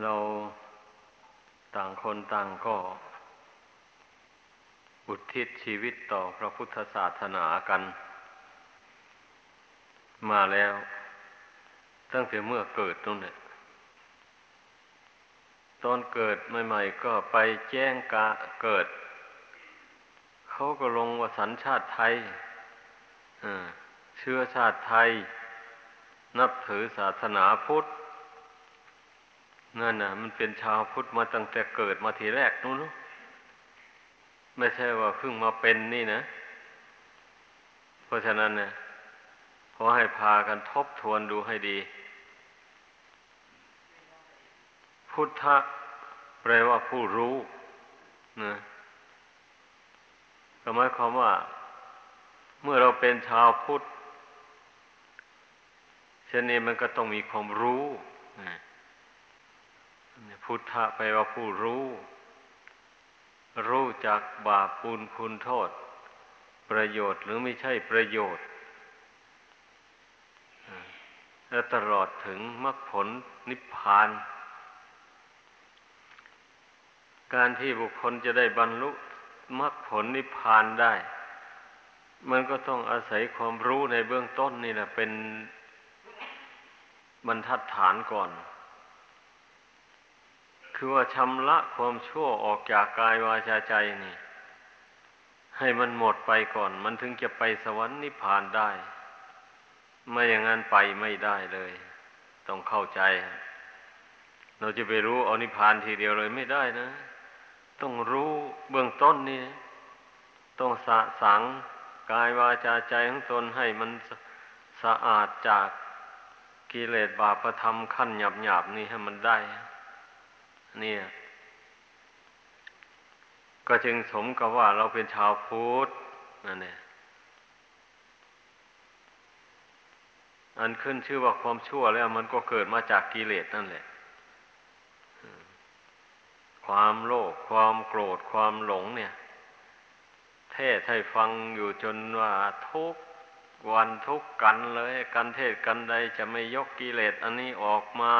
เราต่างคนต่างก็ อุทิศชีวิตต่อพระพุทธศาสนากัน มาแล้ว ตั้งแต่เมื่อเกิดนู่นเนี่ยตอนเกิดใหม่ๆก็ไปแจ้งกะเกิด เขาก็ลงว่าสัญชาติไทยเชื้อชาติไทย นับถือศาสนาพุทธ นั่นน่ะ มันเป็นชาวพุทธมาตั้งแต่เกิดมาทีแรกนู้นไม่ใช่ว่าเพิ่งมาเป็นนี่นะ เพราะฉะนั้นเนี่ยขอให้พากันทบทวนดูให้ดี พุทธะแปลว่าผู้รู้นะก็หมายความว่า เมื่อเราเป็นชาวพุทธเช่นนี้มันก็ต้องมีความรู้นะ พุทธะแปว่าผู้รู้ รู้จักบาปปุลคุณโทษ ประโยชน์หรือไม่ใช่ประโยชน์และตลอดถึงมรรคผลนิพพาน การที่บุคคลจะได้บรรลุมรรคผลนิพพานได้ มันก็ต้องอาศัยความรู้ในเบื้องต้นนี่แหละเป็นบรรทัดฐานก่อน คือว่าชำระความชั่วออกจากกายวาจาใจนี่ ให้มันหมดไปก่อน มันถึงจะไปสวรรค์นิพพานได้ ไม่อย่างนั้นไปไม่ได้เลย ต้องเข้าใจ เราจะไปรู้เอานิพพานทีเดียวเลยไม่ได้นะ ต้องรู้เบื้องต้นนี่ ต้องสะสังกายวาจาใจของตนให้มันสะอาดจากกิเลสบาปธรรมขั้นหยาบหยาบนี่ให้มันได้ เนี่ย ก็จึงสมกับว่าเราเป็นชาวพุทธนั่นเองอันขึ้นชื่อว่าความชั่วแล้วมันก็เกิดมาจากกิเลสนั่นแหละ ความโลภความโกรธความหลงเนี่ย เทศให้ฟังอยู่จนว่าทุกวันทุกกันเลย กันเทศกันใดจะไม่ยกกิเลสอันนี้ออกมา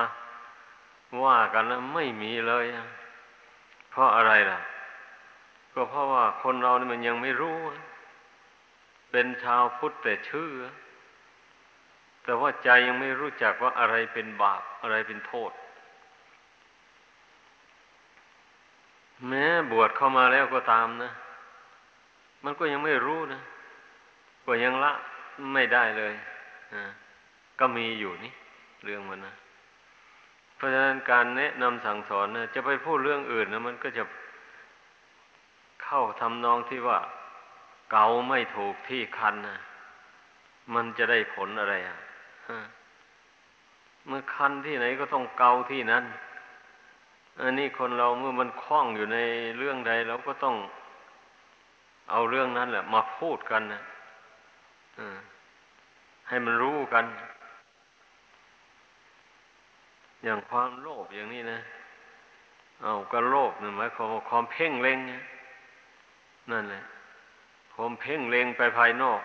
ว่ากันแล้วไม่มีเลย เพราะอะไรล่ะ ก็เพราะว่าคนเรานี่มันยังไม่รู้ เป็นชาวพุทธแต่ชื่อ แต่ว่าใจยังไม่รู้จักว่าอะไรเป็นบาปอะไรเป็นโทษ แม้บวชเข้ามาแล้วก็ตามนะ มันก็ยังไม่รู้นะก็ยังละไม่ได้เลยก็มีอยู่นี่ เรื่องมันนะ ราะฉะนั้นการแนะนำสั่งสอนนะจะไปพูดเรื่องอื่นนะมันก็จะเข้าทำนองที่ว่า เกาไม่ถูกที่คันนะมันจะได้ผลอะไรอะเมื่อคันที่ไหนก็ต้องเกาที่นั้นอันนี้คนเราเมื่อมันคล้องอยู่ในเรื่องใดเราก็ต้องเอาเรื่องนั้นแหละ มาพูดกันนะให้มันรู้กัน อย่างความโลภอย่างนี้นะ เอาก็โลภนี่หมายความว่าความเพ่งเล็งนั่นแหละความเพ่งเล็งไปภายนอก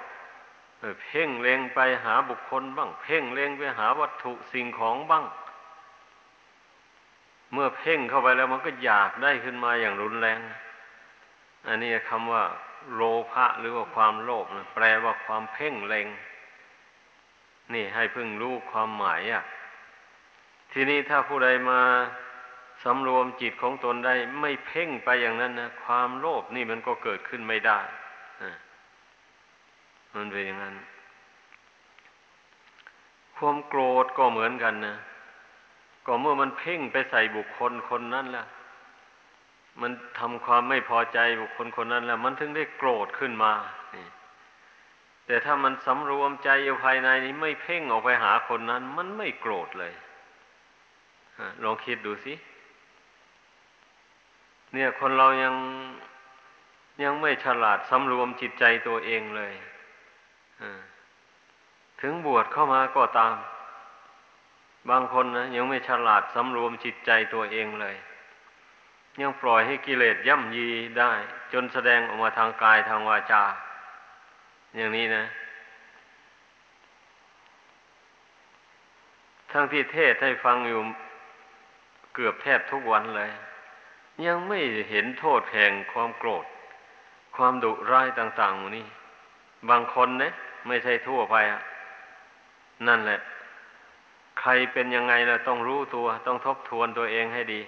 เพ่งเล็งไปหาบุคคลบ้าง เพ่งเล็งไปหาวัตถุสิ่งของบ้าง เมื่อเพ่งเข้าไปแล้วมันก็อยากได้ขึ้นมาอย่างรุนแรง อันนี้คำว่า โลภะหรือว่าความโลภนะแปลว่าความเพ่งเล็ง นี่ให้พึ่งรู้ความหมายอะ ทีนี้ถ้าผู้ใดมาสำรวมจิตของตนได้ไม่เพ่งไปอย่างนั้นนะความโลภนี่มันก็เกิดขึ้นไม่ได้มันเป็นอย่างนั้น ความโกรธก็เหมือนกันนะก็เมื่อมันเพ่งไปใส่บุคคลคนนั้นล่ะ มันทำความไม่พอใจบุคคลคนนั้นแล้วมันถึงได้โกรธขึ้นมาแต่ถ้ามันสำรวมใจอยู่ภายในนี้ไม่เพ่งออกไปหาคนนั้น มันไม่โกรธเลย ลองคิดดูสิ เนี่ยคนเรายังยังไม่ฉลาดสำรวมจิตใจตัวเองเลยถึงบวชเข้ามาก็ตาม บางคนนะยังไม่ฉลาดสำรวมจิตใจตัวเองเลย ยังปล่อยให้กิเลสย่ำยีได้ จนแสดงออกมาทางกายทางวาจา อย่างนี้นะ ทั้งที่เทศให้ฟังอยู่ เกือบแทบทุกวันเลย ยังไม่เห็นโทษแห่งความโกรธ ความดุร้ายต่างๆมานี้บางคนเนี่ยไม่ใช่ทั่วไปอะนั่นแหละ ใครเป็นยังไงล่ะต้องรู้ตัวต้องทบทวนตัวเองให้ดี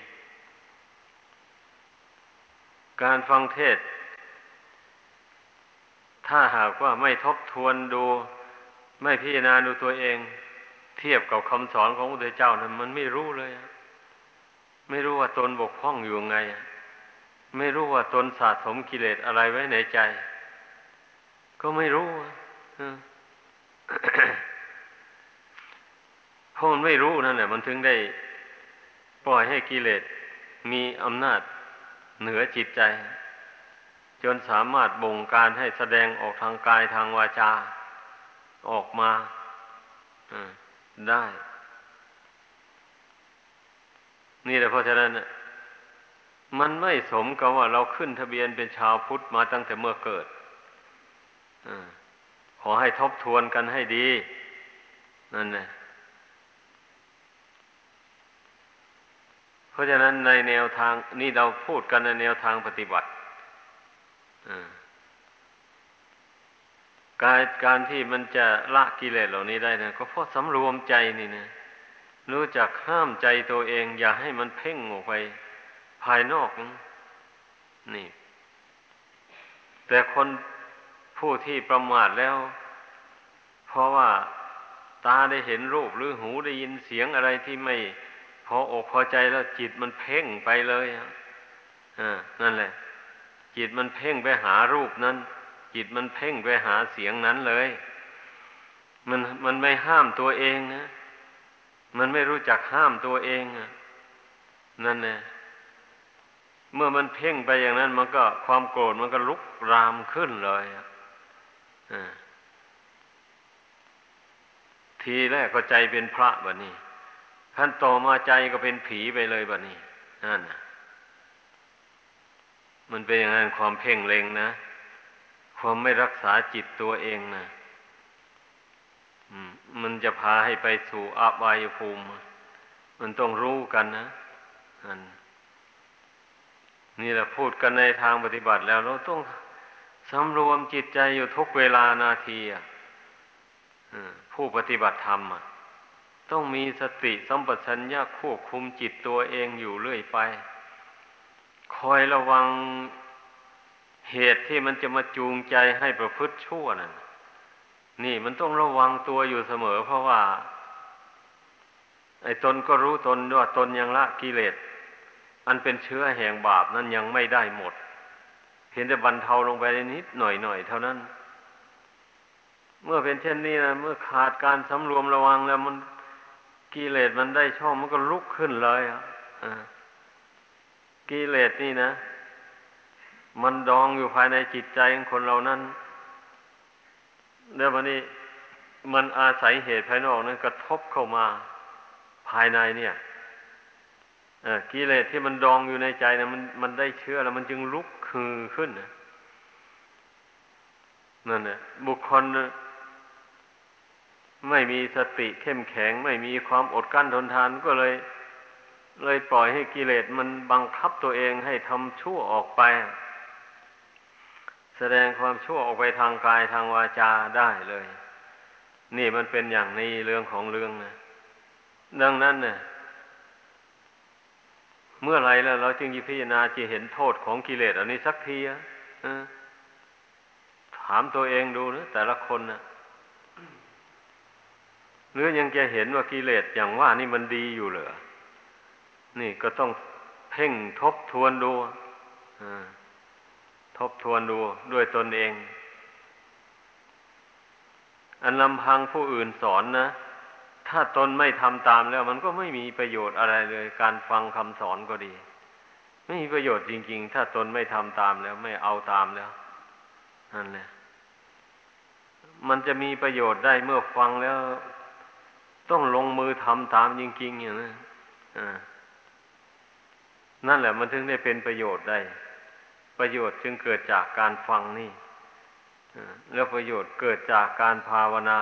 การฟังเทศ ถ้าหากว่าไม่ทบทวนดู ไม่พิจารณาดูตัวเอง เทียบกับคำสอนของพระพุทธเจ้านั้นมันไม่รู้เลย ไม่รู้ว่าตนบกพร่องอยู่ไง ไม่รู้ว่าตนสะสมกิเลสอะไรไว้ในใจ ก็ไม่รู้เพราะมันไม่รู้นั่นแหละมันถึงได้ปล่อยให้กิเลสมีอำนาจเหนือจิตใจ จนสามารถบงการให้แสดงออกทางกายทางวาจา ออกมาได้ นี่แหละเพราะฉะนั้นมันไม่สมกับว่าเราขึ้นทะเบียนเป็นชาวพุทธมาตั้งแต่เมื่อเกิดอขอให้ทบทวนกันให้ดี นั่นแหละเพราะฉะนั้นในแนวทางนี่เราพูดกันในแนวทางปฏิบัติการการที่มันจะละกิเลสเหล่านี้ได้นะก็เพราะสำรวมใจนี่นะ รู้จักห้ามใจตัวเอง อย่าให้มันเพ่งออกไป ภายนอกนี่ แต่คนผู้ที่ประมาทแล้ว เพราะว่าตาได้เห็นรูปหรือหูได้ยินเสียงอะไรที่ไม่พออกพอใจแล้วจิตมันเพ่งไปเลยอ่านั่นแหละ จิตมันเพ่งไปหารูปนั้น จิตมันเพ่งไปหาเสียงนั้นเลย มันมันไม่ห้ามตัวเองนะ มันไม่รู้จักห้ามตัวเองนั่นแหละเมื่อมันเพ่งไปอย่างนั้น มันก็ความโกรธมันก็ลุกรามขึ้นเลยทีแรกก็ใจเป็นพระแบบนี้ขั้นต่อมาใจก็เป็นผีไปเลยแบบนี้นั่นมันเป็นอย่างนั้นความเพ่งเล็งนะ ความไม่รักษาจิตตัวเองนะ มันจะพาให้ไปสู่อาบายภูมิ มันต้องรู้กันนะอันนี่แหละพูดกันในทางปฏิบัติแล้วเราต้องสำรวมจิตใจอยู่ทุกเวลานาทีอะผู้ปฏิบัติธรรมต้องมีสติสัมปชัญญะควบคุมจิตตัวเองอยู่เรื่อยไป คอยระวังเหตุที่มันจะมาจูงใจให้ประพฤติชั่วนั่น นี่มันต้องระวังตัวอยู่เสมอ เพราะว่า ไอ้ตนก็รู้ตนว่าตนยังละกิเลสอันเป็นเชื้อแห่งบาปนั้นยังไม่ได้หมดเพียงแต่บรรเทาลงไปนิดหน่อยหน่อยเท่านั้น เมื่อเป็นเช่นนี้นะเมื่อขาดการสำรวมระวังแล้วมันกิเลสมันได้ช่องมันก็ลุกขึ้นเลยอะกิเลสนี่นะ มันดองอยู่ภายในจิตใจของคนเรานั้น แล้ววันนี้มันอาศัยเหตุภายนอกนั้นกระทบเข้ามาภายในเนี่ยกิเลสที่มันดองอยู่ในใจนะมันมันได้เชื้อแล้วมันจึงลุกคือขึ้นนะนั่นแหละบุคคลไม่มีสติเข้มแข็ง ไม่มีความอดกั้นทนทานก็เลย เลยปล่อยให้กิเลสมันบังคับตัวเองให้ทำชั่วออกไป แสดงความชั่วออกไปทางกายทางวาจาได้เลย นี่มันเป็นอย่างนี้เรื่องของเรื่องนะ ดังนั้นเนี่ยเมื่อไรแล้วเราจึงยิพิจารณาจะเห็นโทษของกิเลสอันนี้สักทีอะถามตัวเองดูนะแต่ละคนนะหรือยังจะเห็นว่ากิเลสอย่างว่านี่มันดีอยู่เหรอ นี่ก็ต้องเพ่งทบทวนดู ทบทวนดูด้วยตนเอง อันลำพังผู้อื่นสอนนะ ถ้าตนไม่ทำตามแล้วมันก็ไม่มีประโยชน์อะไรเลย การฟังคำสอนก็ดี ไม่มีประโยชน์จริง ๆ ถ้าตนไม่ทำตามแล้ว ไม่เอาตามแล้วนั่นแหละมันจะมีประโยชน์ได้เมื่อฟังแล้ว ต้องลงมือทำตามจริง ๆ อย่างนั้นนั่นแหละมันถึงได้เป็นประโยชน์ได้ ประโยชน์จึงเกิดจากการฟังนี่แล้วประโยชน์เกิดจากการภาวนา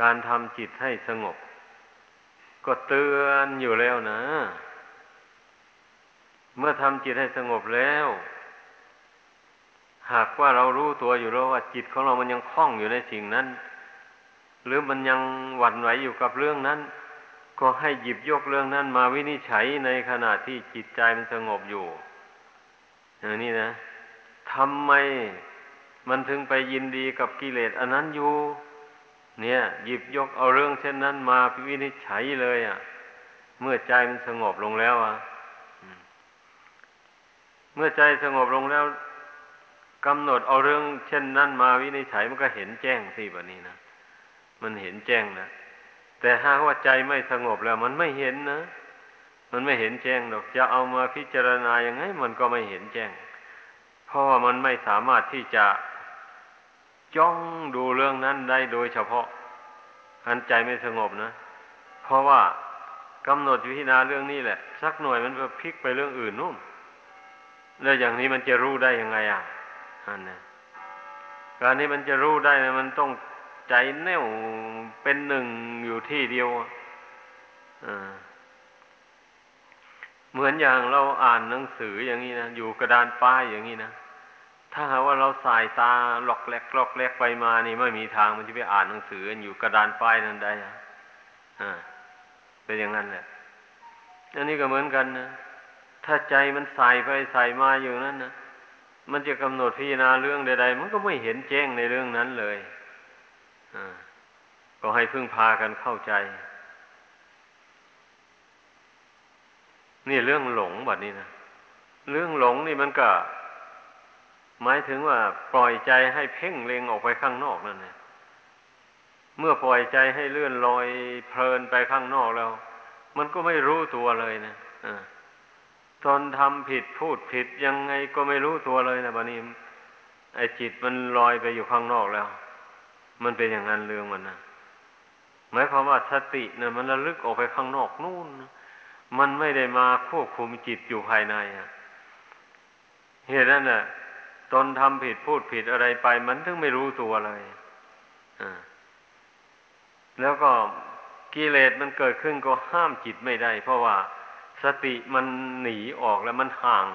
การทำจิตให้สงบ ก็เตือนอยู่แล้วนะ เมื่อทำจิตให้สงบแล้ว หากว่าเรารู้ตัวอยู่แล้วว่าจิตของเรามันยังคล้องอยู่ในสิ่งนั้น หรือมันยังหวั่นไหวอยู่กับเรื่องนั้น ก็ให้หยิบยกเรื่องนั้นมาวินิจฉัยในขณะที่จิตใจมันสงบอยู่ อย่างนี้นะทำไมมันถึงไปยินดีกับกิเลสอันนั้นอยู่ เนี่ย หยิบยกเอาเรื่องเช่นนั้นมาวินิจฉัยเลยอะ่ะ เมื่อใจมันสงบลงแล้วอะเมื่อใจสงบลงแล้วกำหนดเอาเรื่อง เช่นนั้นมาวินิจฉัยมันก็เห็นแจ้งสิแบบนี้นะมันเห็นแจ้งนะแต่หากว่าใจไม่สงบแล้วมันไม่เห็นนะ มันไม่เห็นแจ้งหรอกจะเอามาพิจารณาอย่างไง มันก็ไม่เห็นแจ้ง เพราะว่ามันไม่สามารถที่จะจ้องดูเรื่องนั้นได้โดยเฉพาะอันใจไม่สงบนะ เพราะว่ากำหนดพิจารณาเรื่องนี้แหละ สักหน่อยมันก็พลิกไปเรื่องอื่นนู่นแล้วอย่างนี้มันจะรู้ได้ยังไงอะอันนี้การที่มันจะรู้ได้นะมันต้องใจแน่วเป็นหนึ่งอยู่ที่เดียวอ่า เหมือนอย่างเราอ่านหนังสืออย่างนี้นะอยู่กระดานป้ายอย่างนี้นะถ้าหาว่าเราสายตาหลอกแหลกหลอกแหลกไปมานี่ไม่มีทางมันจะไปอ่านหนังสืออยู่กระดานป้ายนั้นได้อ่าเป็นอย่างนั้นแหละอันนี้ก็เหมือนกันนะถ้าใจมันใส่ไปใส่มาอยู่นั้นนะมันจะกำหนดพิจารณาเรื่องใดๆมันก็ไม่เห็นแจ้งในเรื่องนั้นเลยอ่าก็ให้พึ่งพากันเข้าใจ นี่เรื่องหลงแบบนี้นะเรื่องหลงนี่มันก็ หมายถึงว่าปล่อยใจให้เพ่งเล็งออกไปข้างนอกนั่นเองเมื่อปล่อยใจให้เลื่อนลอยเพลินไปข้างนอกแล้ว มันก็ไม่รู้ตัวเลยนะอ่าตอนทำผิดพูดผิดยังไงก็ไม่รู้ตัวเลยนะบันี้ไอ้จิตมันลอยไปอยู่ข้างนอกแล้ว มันเป็นอย่างนั้นเรื่องมันนะหมายความว่าสติเนี่ยมันระลึกออกไปข้างนอกนู่น มันไม่ได้มาควบคุมจิตอยู่ภายในอะเหตุนั้นน่ะ ตนทำผิดพูดผิดอะไรไป มันถึงไม่รู้ตัวเลยอ่าแล้วก็กิเลสมันเกิดขึ้นก็ห้ามจิตไม่ได้ เพราะว่าสติมันหนีออกแล้วมันห่าง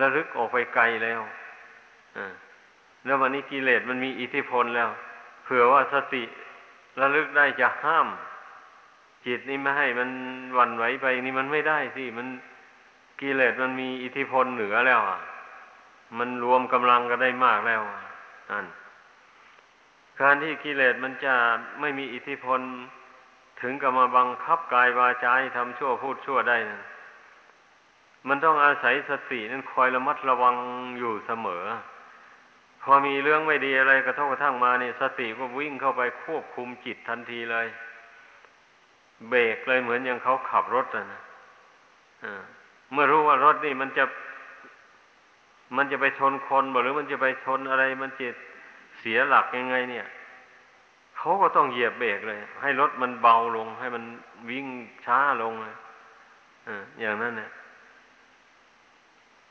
ระลึกออกไปไกลแล้วแล้ววันนี้กิเลสมันมีอิทธิพลแล้ว เผื่อว่าสติระลึกได้จะห้าม จิตนี่ไม่ให้มันวันไหวไปนี่มันไม่ได้สิมันกิเลสมันมีอิทธิพลเหนือแล้วอะ มันรวมกำลังกันได้มากแล้วนั่นการที่กิเลสมันจะไม่มีอิทธิพลถึงกับมาบังคับกายวาจาให้ทำชั่วพูดชั่วได้นะมันต้องอาศัยสตินั้นคอยระมัดระวังอยู่เสมอ พอมีเรื่องไม่ดีอะไรกระทบกระทั่งมานี่สติก็วิ่งเข้าไปควบคุมจิตทันทีเลย เบรกเลยเหมือนอย่างเขาขับรถนะเมื่อรู้ว่ารถนี่มันจะ มันจะไปชนคนหรือมันจะไปชนอะไร มันจะเสียหลักยังไง เนี่ยเขาก็ต้องเหยียบเบรกเลย ให้รถมันเบาลง ให้มันวิ่งช้าลงเลยอย่างนั้นเนี่ย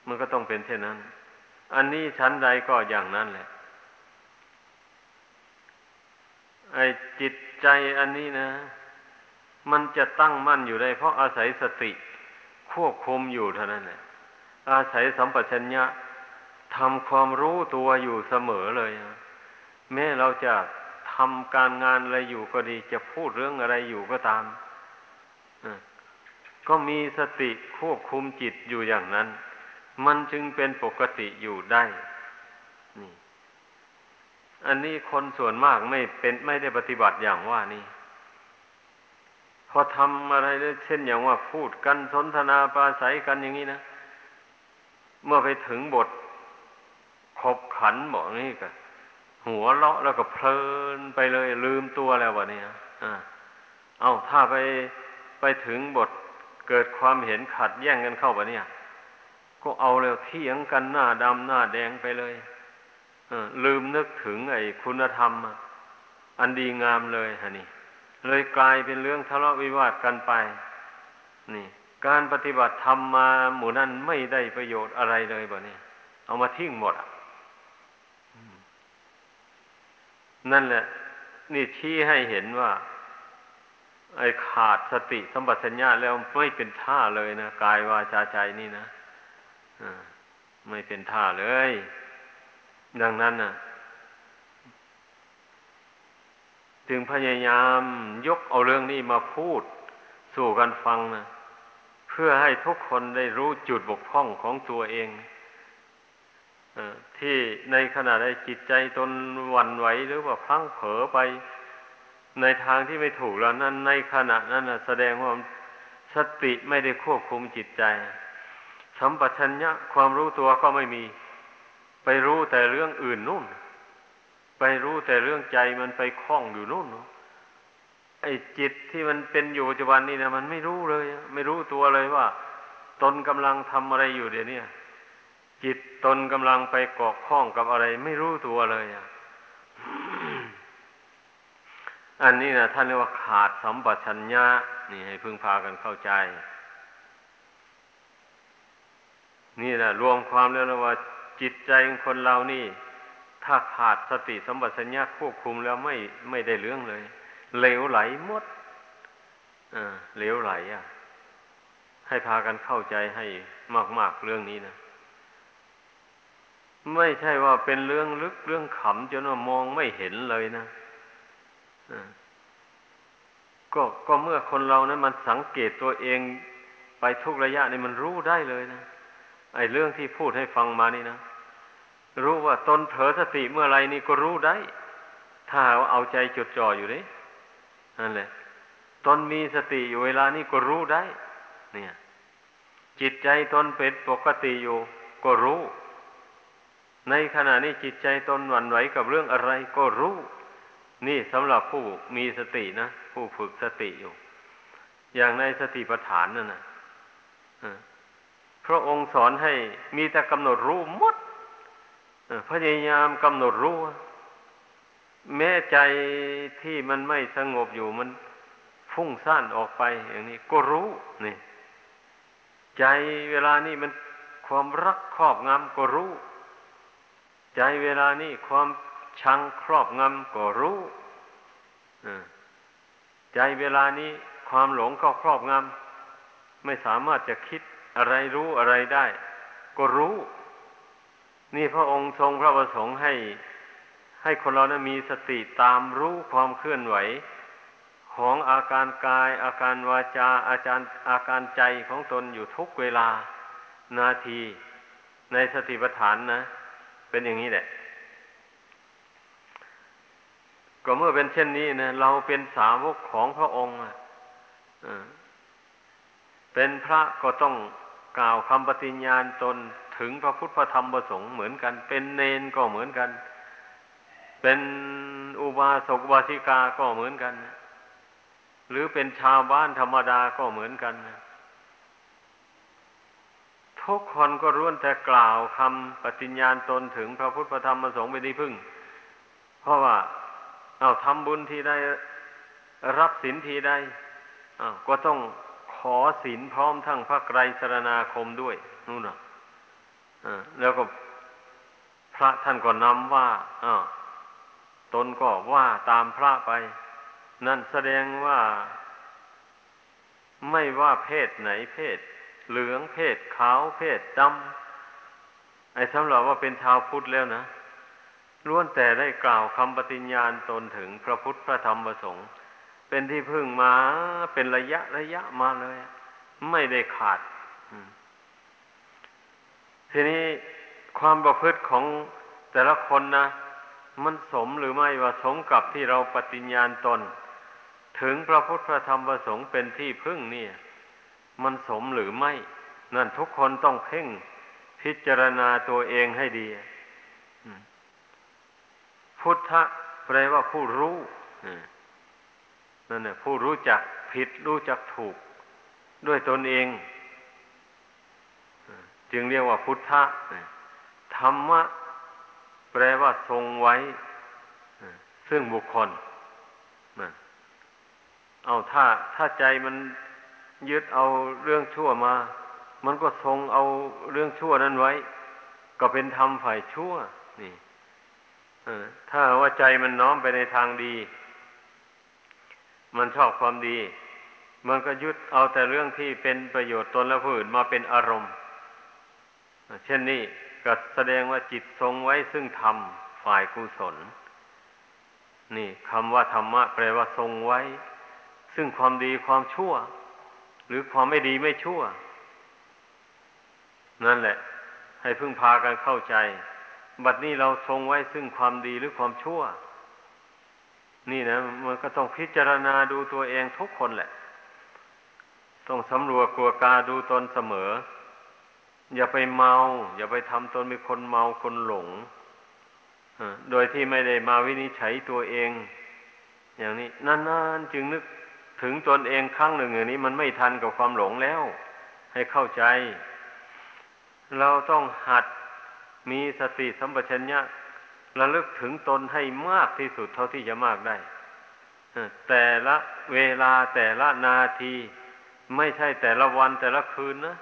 มันก็ต้องเป็นเช่นนั้น อันนี้ชั้นใดก็อย่างนั้นแหละ ไอ้จิตใจอันนี้นะ มันจะตั้งมั่นอยู่ได้ เพราะอาศัยสติควบคุมอยู่เท่านั้นแหละอาศัยสัมปชัญญะทำความรู้ตัวอยู่เสมอเลยแม้เราจะทำการงานอะไรอยู่ก็ดี จะพูดเรื่องอะไรอยู่ก็ตามก็มีสติควบคุมจิตอยู่อย่างนั้น มันจึงเป็นปกติอยู่ได้นี่อันนี้คนส่วนมากไม่เป็นไม่ได้ปฏิบัติอย่างว่านี่ พอทำอะไรเช่นอย่างว่าพูดกันสนทนาปราศัยกันอย่างนี้นะ เมื่อไปถึงบทขบขันบอกนี่กันหัวเลาะแล้วก็เพลินไปเลย ลืมตัวแล้ววะเนี่ยอ่าเอาถ้าไปไปถึงบทเกิดความเห็นขัดแย้งกันเข้าไปเนี่ย ก็เอาแล้วเที่ยงกันหน้าดำหน้าแดงไปเลยลืมนึกถึงไอ้คุณธรรม อันดีงามเลยฮะนี่ เลยกลายเป็นเรื่องทะเลาะวิวาทกันไป นี่ การปฏิบัติธรรมมาหมู่นั้นไม่ได้ประโยชน์อะไรเลยบ่เนี่ยเอามาทิ้งหมดอะนั่นแหละ นี่ชี้ให้เห็นว่า ไอ้ขาดสติสัมปชัญญะแล้วไม่เป็นท่าเลยนะกายวาจาใจนี่นะไม่เป็นท่าเลย ดังนั้นนะ จึงพยายามยกเอาเรื่องนี้มาพูด สู่กันฟังนะเพื่อให้ทุกคนได้รู้จุดบกพร่องของตัวเองที่ในขณะใดจิตใจตนหวั่นไหวหรือว่าพลั้งเผลอไปในทางที่ไม่ถูกแล้วนั้นในขณะนั้นนะแสดงว่าสติไม่ได้ควบคุมจิตใจ สัมปชัญญะความรู้ตัวก็ไม่มี ไปรู้แต่เรื่องอื่นนู่น ไปรู้แต่เรื่องใจมันไปคล้องอยู่นู่นไอ้จิตที่มันเป็นอยู่ปัจจุบันนี้นะมันไม่รู้เลย ไม่รู้ตัวเลยว่า ตนกำลังทำอะไรอยู่เดี๋ยวนี้จิตตนกำลังไปเกาะข้องกับอะไร ไม่รู้ตัวเลยอะอันนี้นะท่านเรียกว่าขาดสัมปชัญญะนี่ให้พึ่งพากันเข้าใจ นี่แหละรวมความแล้วนะว่า จิตใจของคนเรานี่ ถ้าขาดสติสัมปชัญญะควบคุมแล้วไม่ไม่ได้เรื่องเลย เหลวไหลหมดอ่าเหลวไหลอะ ให้พากันเข้าใจให้มากๆเรื่องนี้นะไม่ใช่ว่าเป็นเรื่องลึกเรื่องขำจนว่ามองไม่เห็นเลยนะก็ก็เมื่อคนเรานะั้นมันสังเกตตัวเองไปทุกระยะนี่มันรู้ได้เลยนะไอ้เรื่องที่พูดให้ฟังมานี่นะ รู้ว่าตนเผลอสติเมื่อไรนี่ก็รู้ได้ ถ้าเอาใจจดจ่ออยู่นี่นั่นแหละตนมีสติอยู่เวลานี้ก็รู้ได้ เนี่ย จิตใจตนเป็นปกติอยู่ ก็รู้ ในขณะนี้จิตใจตนหวั่นไหวกับเรื่องอะไรก็รู้ นี่สำหรับผู้มีสตินะผู้ฝึกสติอยู่ อย่างในสติปัฏฐานนั่นนะพระองค์สอนให้มีแต่กำหนดรู้มด พยายามกำหนดรู้ แม้ใจที่มันไม่สงบอยู่มันฟุ้งซ่านออกไป อย่างนี้ก็รู้นี่ ใจเวลานี้มันความรักครอบงำก็รู้ ใจเวลานี้ความชังครอบงำก็รู้ใจเวลานี้ความหลงก็ครอบงำไม่สามารถจะคิดอะไรรู้อะไรได้ ก็รู้ นี่พระองค์ทรงพระประสงค์ให้ให้คนเรานะมีสติตามรู้ความเคลื่อนไหว ของอาการกาย อาการวาจา อาจารย์อาการใจของตนอยู่ทุกเวลานาทีในสติปัฏฐานนะ เป็นอย่างนี้แหละ ก็เมื่อเป็นเช่นนี้นะเราเป็นสาวกของพระองค์เป็นพระก็ต้องกล่าวคำปฏิญญาณตน ถึงพระพุทธพระธรรมประสงค์เหมือนกัน เป็นเนนก็เหมือนกัน เป็นอุบาสกวาสิกาก็เหมือนกัน หรือเป็นชาวบ้านธรรมดาก็เหมือนกัน ทุกคนก็ร่วนแต่กล่าวคำปฏิญญาณตนถึงพระพุทธพระธรรมประสงค์เป็นที่พึ่ง เพราะว่า เอาทำบุญทีได้รับศีลทีได้อาก็ต้องขอศีลพร้อมทั้งพระไกรสรณาคมด้วยนู่นน่ะ แล้วก็พระท่านก็นำว่าตนก็ว่าตามพระไป นั่นแสดงว่าไม่ว่าเพศไหนเพศ เหลืองเพศขาวเพศดำไอ้สำหรับว่าเป็นชาวพุทธแล้วนะล้วนแต่ได้กล่าวคำปฏิญญาณตนถึงพระพุทธพระธรรมพระสงฆ์เป็นที่พึ่งมาเป็นระยะระยะมาเลย ไม่ได้ขาด ทีนี้ความประพฤติของแต่ละคนนะ มันสมหรือไม่ว่าสมกับที่เราปฏิญญาณตน ถึงพระพุทธพระธรรมพระสงฆ์เป็นที่พึ่งเนี่ย มันสมหรือไม่ นั่นทุกคนต้องเพ่งพิจารณาตัวเองให้ดี พุทธะแปลว่าผู้รู้นั่นแหละผู้รู้จักผิดรู้จักถูก ด้วยตนเอง จึงเรียกว่าพุทธะธรรมะ แปลว่าทรงไว้ ซึ่งบุคคลเอาถ้าถ้าใจมันยึดเอาเรื่องชั่วมา มันก็ทรงเอาเรื่องชั่วนั้นไว้ ก็เป็นธรรมฝ่ายชั่ว นี่ถ้าว่าใจมันน้อมไปในทางดี มันชอบความดี มันก็ยึดเอาแต่เรื่องที่เป็นประโยชน์ตนและผู้อื่นมาเป็นอารมณ์ เช่นนี้ก็แสดงว่าจิตทรงไว้ซึ่งธรรมฝ่ายกุศล นี่คำว่าธรรมะแปลว่าทรงไว้ ซึ่งความดีความชั่ว หรือความไม่ดีไม่ชั่ว นั่นแหละ ให้พึ่งพากันเข้าใจ บัดนี้เราทรงไว้ซึ่งความดีหรือความชั่ว นี่นะมันก็ต้องพิจารณาดูตัวเองทุกคนแหละ ต้องสำรวจกลัวกาดูตนเสมอ อย่าไปเมา อย่าไปทำตนเป็นคนเมาคนหลงโดยที่ไม่ได้มาวินิจฉัยตัวเอง อย่างนี้นานๆจึงนึกถึงตนเองครั้งหนึ่งอย่างนี้มันไม่ทันกับความหลงแล้ว ให้เข้าใจ เราต้องหัดมีสติสัมปชัญญะระลึกถึงตนให้มากที่สุดเท่าที่จะมากได้แต่ละเวลาแต่ละนาที ไม่ใช่แต่ละวันแต่ละคืนนะ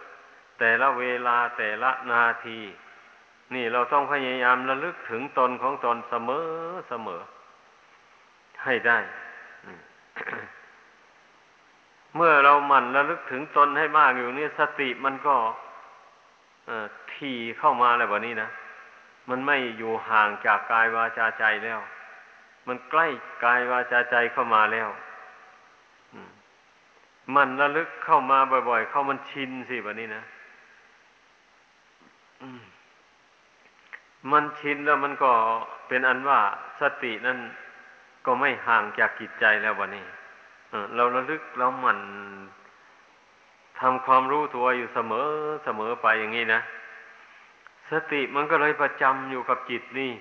แต่ละเวลาแต่ละนาที นี่เราต้องพยายามระลึกถึงตนของตนเสมอเสมอ ให้ได้ เมื่อเราหมั่นระลึกถึงตนให้มากอยู่นี่สติมันก็ทีเข้ามาแล้ววันนี้นะ มันไม่อยู่ห่างจากกายวาจาใจแล้ว มันใกล้กายวาจาใจเข้ามาแล้วมันระลึกเข้ามาบ่อย ๆ เข้ามันชินสิแบบนี้นะ มันชินแล้วมันก็เป็นอันว่าสตินั้นก็ไม่ห่างจากกิจใจแล้ววันนี้เราระลึกเราหมั่นทำความรู้ตัวอยู่เสมอเสมอไปอย่างนี้นะสติมันก็เลยประจำอยู่กับจิตนี่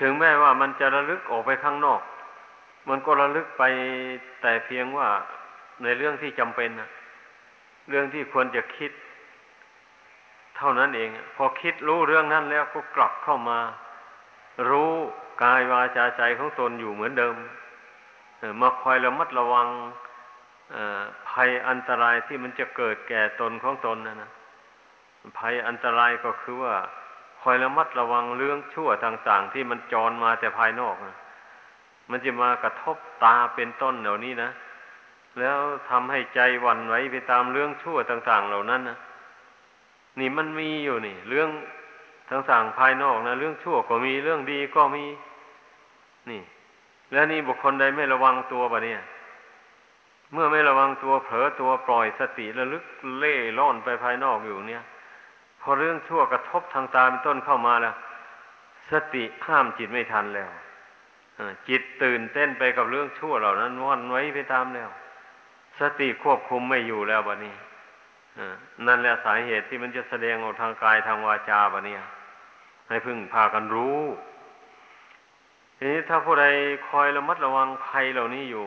ถึงแม้ว่ามันจะระลึกออกไปข้างนอก มันก็ระลึกไปแต่เพียงว่าในเรื่องที่จำเป็นนะเรื่องที่ควรจะคิด เท่านั้นเอง พอคิดรู้เรื่องนั้นแล้วก็กลับเข้ามา รู้กายวาจาใจของตนอยู่เหมือนเดิมมาคอยระมัดระวังภัยอันตรายที่มันจะเกิดแก่ตนของตนนะนะภัยอันตรายก็คือว่าคอยระมัดระวังเรื่องชั่วต่าง ๆ ที่มันจรมาแต่ภายนอกนะมันจะมากระทบตาเป็นต้นเหล่านี้นะ แล้วทำให้ใจวันไหวไปตามเรื่องชั่วต่าง ๆ เหล่านั้นนะ นี่มันมีอยู่นี่ เรื่องต่างๆภายนอกนะเรื่องชั่วก็มีเรื่องดีก็มี นี่ แล้วนี่บุคคลใดไม่ระวังตัวปะเนี่ย เมื่อไม่ระวังตัวเผลอตัวปล่อยสติระลึกเล่ล่อนไปภายนอกอยู่เนี่ย พอเรื่องชั่วกระทบทางตาเป็นต้นเข้ามาแล้วสติห้ามจิตไม่ทันแล้วจิตตื่นเต้นไปกับเรื่องชั่วเหล่านั้นวันไว้ไปตามแล้ว สติควบคุมไม่อยู่แล้วบะนี้ นั่นแหละสาเหตุที่มันจะแสดงออกทางกายทางวาจาบะนี้ให้พึ่งพากันรู้ทีนี้ถ้าผู้ใดคอยระมัดระวังภัยเหล่านี้อยู่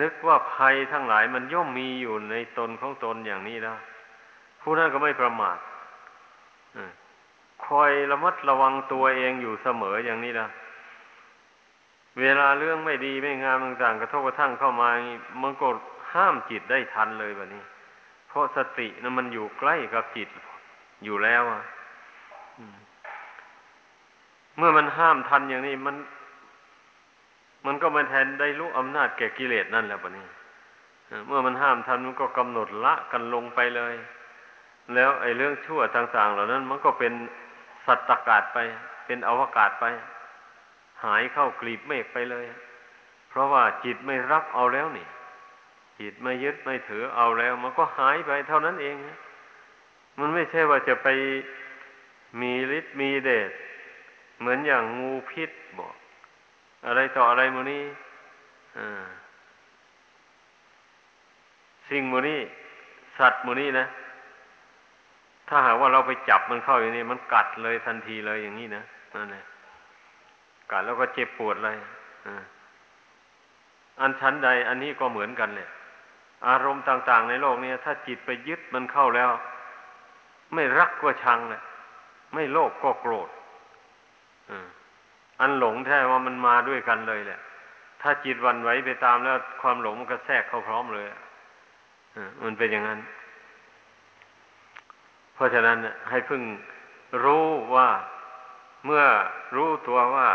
นึกว่าภัยทั้งหลายมันย่อมมีอยู่ในตนของตนอย่างนี้แล้วผู้นั้นก็ไม่ประมาทคอยระมัดระวังตัวเองอยู่เสมออย่างนี้นะเวลาเรื่องไม่ดีไม่งามต่างๆกระทบกระทั่งเข้ามามันก็ห้ามจิตได้ทันเลยแบบนี้ เพราะสตินั้นมันอยู่ใกล้กับจิตอยู่แล้วอะเมื่อมันห้ามทันอย่างนี้มัน มันก็มาแทนได้รู้อำนาจแก่กิเลสนั่นแหละแบบนี้เมื่อมันห้ามทันมันก็กำหนดละกันลงไปเลย แล้วไอ้เรื่องชั่วต่างๆเหล่านั้น มันก็เป็นสัตตกาศไป เป็นอวกาศไป หายเข้ากลีบเมฆไปเลย เพราะว่าจิตไม่รับเอาแล้วนี่ จิตไม่ยึดไม่ถือเอาแล้ว มันก็หายไปเท่านั้นเองมันไม่ใช่ว่าจะไปมีฤทธิ์มีเดชเหมือนอย่างงูพิษบอก อะไรต่ออะไรมูนี่สิ่งมูนี่สัตว์มูนี่นะ ถ้าหากว่าเราไปจับมันเข้าอย่างนี้มันกัดเลยทันทีเลยอย่างนี้นะนั่นแหละกัดแล้วก็เจ็บปวดเลยอันชั้นใด อันนี้ก็เหมือนกันเลย อารมณ์ต่าง ๆ ในโลกนี้ถ้าจิตไปยึดมันเข้าแล้ว ไม่รักก็ชังเลยไม่โลภก็โกรธอันหลงแท้ว่ามันมาด้วยกันเลยแหละ ถ้าจิตวันไหวไปตามแล้วความหลงมันก็แทรกเข้าพร้อมเลยมันเป็นอย่างนั้น เพราะฉะนั้นให้พึ่งรู้ว่าเมื่อรู้ตัวว่า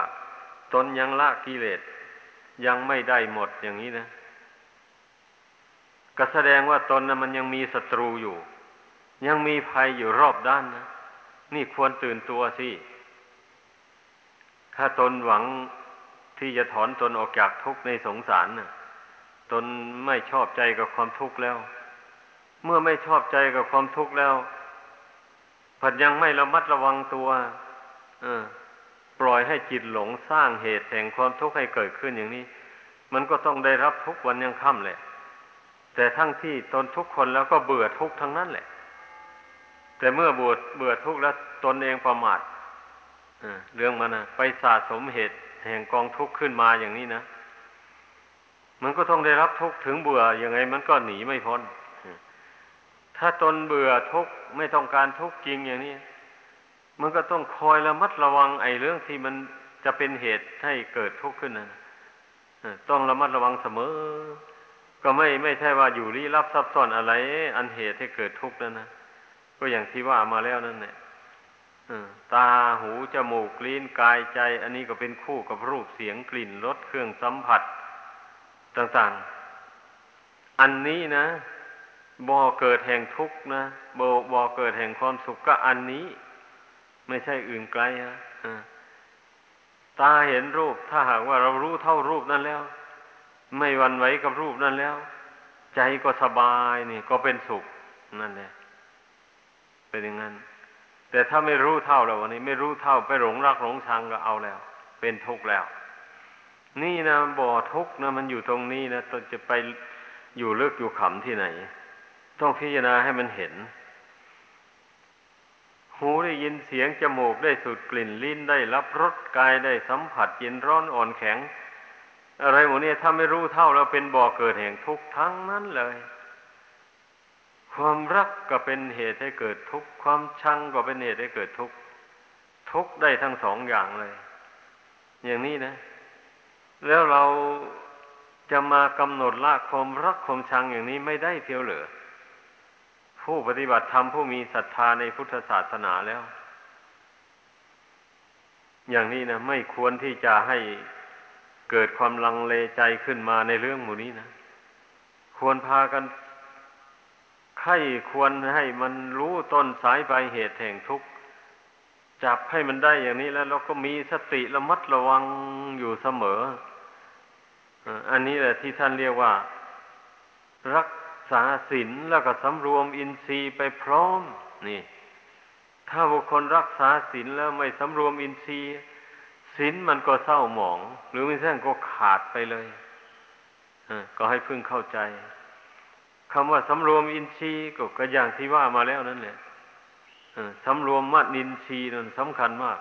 ตนยังละกิเลสยังไม่ได้หมดอย่างนี้นะ ก็แสดงว่าตนนะมันยังมีศัตรูอยู่ ยังมีภัยอยู่รอบด้านนะ นี่ควรตื่นตัวสิ ถ้าตนหวังที่จะถอนตนออกจากทุกข์ในสงสารนะ่ะตนไม่ชอบใจกับความทุกข์แล้ว เมื่อไม่ชอบใจกับความทุกข์แล้วผัดยังไม่ระมัดระวังตัว เออ ปล่อยให้จิตหลงสร้างเหตุแห่งความทุกข์ให้เกิดขึ้นอย่างนี้ มันก็ต้องได้รับทุกวันยังค่ำแหละ แต่ทั้งที่ตนทุกคนแล้วก็เบื่อทุกทั้งนั้นแหละ แต่เมื่อบวชเบื่อทุกข์แล้วตนเองประมาทเรื่องมันนะไปสะสมเหตุแห่งกองทุกข์ขึ้นมาอย่างนี้นะ มันก็ต้องได้รับทุกข์ถึงเบื่ออยังไง มันก็หนีไม่พ้น ถ้าตนเบื่อทุกข์ไม่ต้องการทุกข์จริงอย่างนี้ มันก็ต้องคอยระมัดระวังไอ้เรื่องที่มันจะเป็นเหตุให้เกิดทุกข์ขึ้นนะต้องระมัดระวังเสมอ ก็ไม่ไม่ใช่ว่าอยู่ลี้ลับซับซ้อนอะไร อันเหตุให้เกิดทุกข์นั่นนะก็อย่างที่ว่ามาแล้วนั่นแหละตาหูจมูกลิ้นกายใจ อันนี้ก็เป็นคู่กับรูปเสียงกลิ่นรสเครื่องสัมผัส ต่างๆ อันนี้นะบ่อเกิดแห่งทุกข์นะบ่บ่อเกิดแห่งความสุขก็อันนี้ ไม่ใช่อื่นไกลฮะตาเห็นรูป ถ้าหากว่าเรารู้เท่ารูปนั้นแล้ว ไม่วันไหวกับรูปนั้นแล้ว ใจก็สบายนี่ ก็เป็นสุขนั่นแหละเป็นอย่างนั้น แต่ถ้าไม่รู้เท่าแล้ววันนี้ ไม่รู้เท่าไปหลงรักหลงชังก็เอาแล้ว เป็นทุกข์แล้ว นี่นะบ่อทุกข์นะมันอยู่ตรงนี้นะตนจะไปอยู่เลือกอยู่ขำที่ไหน ต้องพิจารณาให้มันเห็น หูได้ยินเสียงจมูกได้สูดกลิ่นลิ้นได้รับรสกายได้สัมผัสเย็นร้อนอ่อนแข็ง อะไรหมดเนี้ถ้าไม่รู้เท่าแล้วเป็นบ่อเกิดแห่งทุกข์ทั้งนั้นเลย ความรักก็เป็นเหตุให้เกิดทุกข์ความชังก็เป็นเหตุให้เกิดทุกข์ทุกข์ได้ทั้งสองอย่างเลย อย่างนี้นะ แล้วเราจะมากำหนดละความรักความชังอย่างนี้ไม่ได้เพียวเหลือ ผู้ปฏิบัติธรรมผู้มีศรัทธาในพุทธศาสนาแล้ว อย่างนี้นะไม่ควรที่จะให้ เกิดความลังเลใจขึ้นมาในเรื่องหมู่นี้นะ ควรพากันใครควรให้มันรู้ต้นสายปลายเหตุแห่งทุกข์ จับให้มันได้อย่างนี้แล้วเราก็มีสติระมัดระวังอยู่เสมอ อันนี้แหละที่ท่านเรียกว่า รักษาศีลแล้วก็สำรวมอินทรีย์ไปพร้อม นี่ ถ้าบุคคลรักษาศีลแล้วไม่สำรวมอินทรีย์ ศีลมันก็เศร้าหมอง หรือไม่ใช่ก็ขาดไปเลยก็ให้พึ่งเข้าใจคำว่าสำรวมอินทรีย์ก็กระอย่างที่ว่ามาแล้วนั่นแหละสำรวมมัดนินทรีย์นั่นสำคัญมาก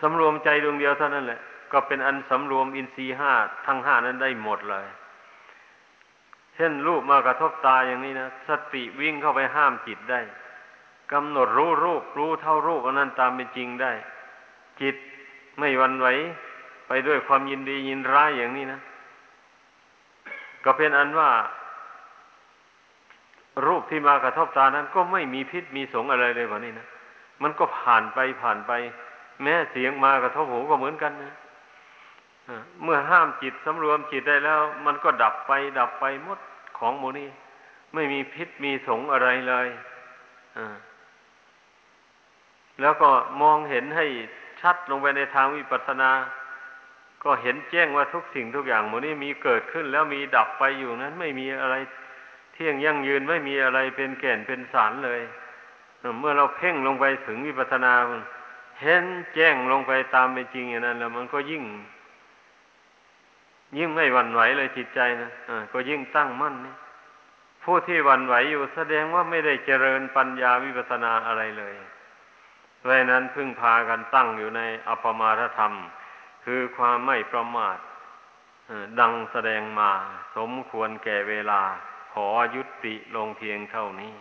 สำรวมใจดวงเดียวเท่านั้นแหละ ก็เป็นอันสำรวมอินทรีย์ห้าทั้งห้านั้นได้หมดเลย เช่นรูปมากระทบตาอย่างนี้นะสติวิ่งเข้าไปห้ามจิตได้กำหนดรู้รูปรู้เท่ารูปอันนั้นตามเป็นจริงได้ จิต ไม่วันไหว ไปด้วยความยินดียินร้ายอย่างนี้นะ ก็เป็นอันว่า รูปที่มากระทบตานั้น ก็ไม่มีพิษมีสงอะไรเลยวันนี้นะมันก็ผ่านไปผ่านไป แม้เสียงมากระทบหูก็เหมือนกันนะเมื่อห้ามจิตสำรวมจิตได้แล้ว มันก็ดับไป ดับไปหมดของโมนี้ไม่มีพิษมีสงอะไรเลยแล้วก็มองเห็นให้ ชัดลงไปในทางวิปัสสนา ก็เห็นแจ้งว่าทุกสิ่งทุกอย่างโมนี้มีเกิดขึ้นแล้วมีดับไปอยู่นั้นไม่มีอะไรเที่ยงยั่งยืนไม่มีอะไรเป็นแก่นเป็นสารเลย เมื่อเราเพ่งลงไปถึงวิปัสสนาเห็นแจ้งลงไปตามเป็นจริงอย่างนั้น แล้วมันก็ยิ่ง ยิ่งไม่หวั่นไหวเลยจิตใจนะะก็ยิ่งตั้งมั่นนี่ผู้ที่หวั่นไหวอยู่แสดงว่าไม่ได้เจริญปัญญาวิปัสสนาอะไรเลย เพราะนั้นพึ่งพากันตั้งอยู่ในอัปมาทธรรม คือความไม่ประมาทดังแสดงมา สมควรแก่เวลา ขอยุติลงเพียงเท่านี้